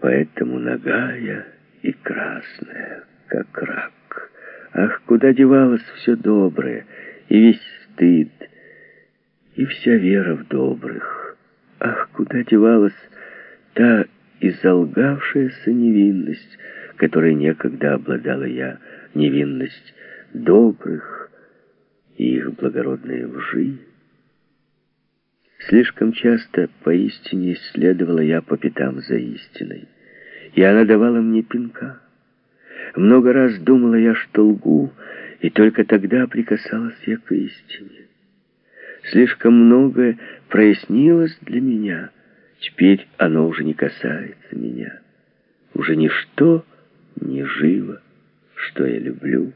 Поэтому нагая и красная, как рак. Ах, куда девалось все доброе, и весь стыд, и вся вера в добрых. Ах, куда девалась та изолгавшаяся невинность, которой некогда обладала я, невинность добрых и их благородные лжи. Слишком часто поистине следовала я по пятам за истиной, и она давала мне пинка. Много раз думала я, что лгу, и только тогда прикасалась я к истине. Слишком многое прояснилось для меня, теперь оно уже не касается меня. Уже ничто не живо, что я люблю,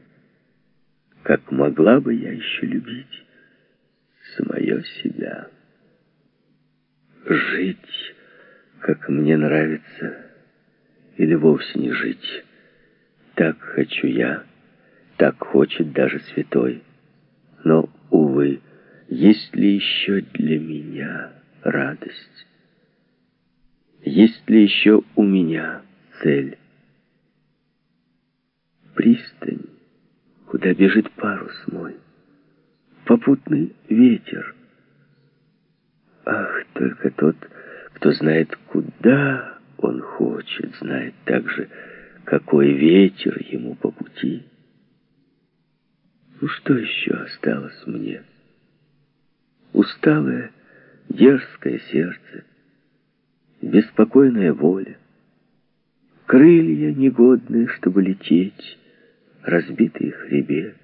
как могла бы я еще любить самое себя. Жить, как мне нравится, или вовсе не жить. Так хочу я, так хочет даже святой. Но, увы, есть ли еще для меня радость? Есть ли еще у меня цель? Пристань, куда бежит парус мой, попутный ветер — только тот, кто знает, куда он хочет, знает также, какой ветер ему по пути. Ну что еще осталось мне? Усталое, дерзкое сердце, беспокойная воля, крылья негодные, чтобы лететь, разбитый хребет.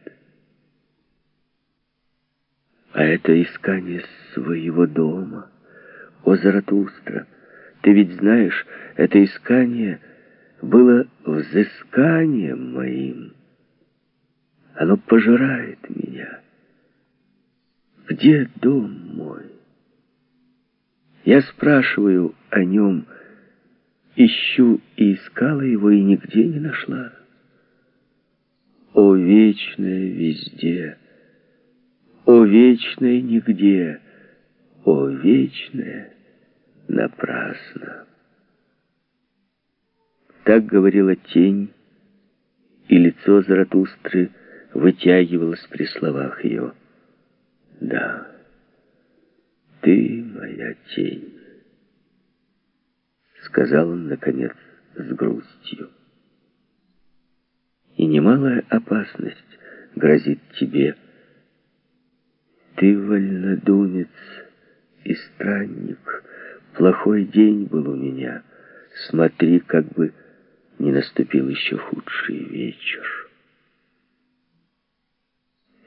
А это искание своего дома. О, Заратустра, ты ведь знаешь, это искание было взысканием моим. Оно пожирает меня. Где дом мой? Я спрашиваю о нем, ищу и искала его, и нигде не нашла. О, вечное везде! О вечное нигде, о вечное напрасно. Так говорила тень, и лицо Заратустры вытягивалось при словах ее. Да, ты моя тень, сказал он, наконец, с грустью. И немалая опасность грозит тебе, — ты вольнодумец и странник. Плохой день был у меня. Смотри, как бы не наступил еще худший вечер.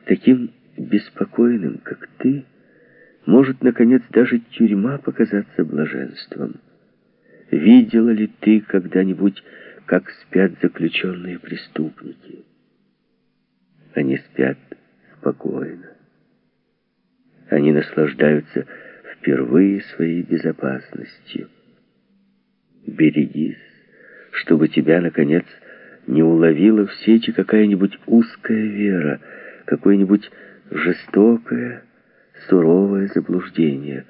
Таким беспокойным, как ты, может, наконец, даже тюрьма показаться блаженством. Видела ли ты когда-нибудь, как спят заключенные преступники? Они спят спокойно. Они наслаждаются впервые своей безопасностью. Берегись, чтобы тебя, наконец, не уловила в сети какая-нибудь узкая вера, какое-нибудь жестокое, суровое заблуждение,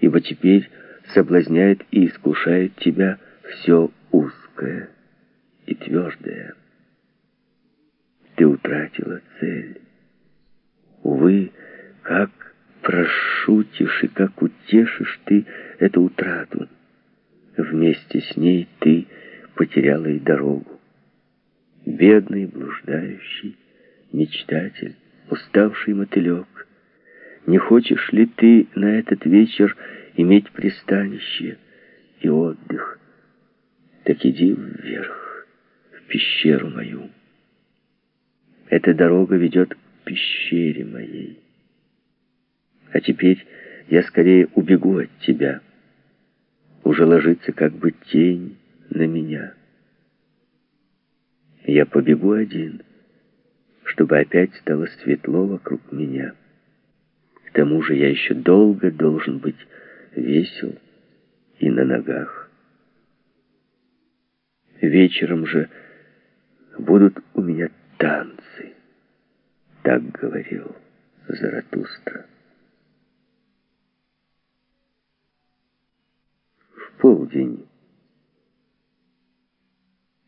ибо теперь соблазняет и искушает тебя все узкое и твердое. Ты утратила цель. Увы, как прошутишь и как утешишь ты эту утрату. Вместе с ней ты потеряла и дорогу. Бедный, блуждающий, мечтатель, уставший мотылек, не хочешь ли ты на этот вечер иметь пристанище и отдых? Так иди вверх, в пещеру мою. Эта дорога ведет к пещере моей. А теперь я скорее убегу от тебя. Уже ложится как бы тень на меня. Я побегу один, чтобы опять стало светло вокруг меня. К тому же я еще долго должен быть весел и на ногах. Вечером же будут у меня танцы, так говорил Заратустра. полдень.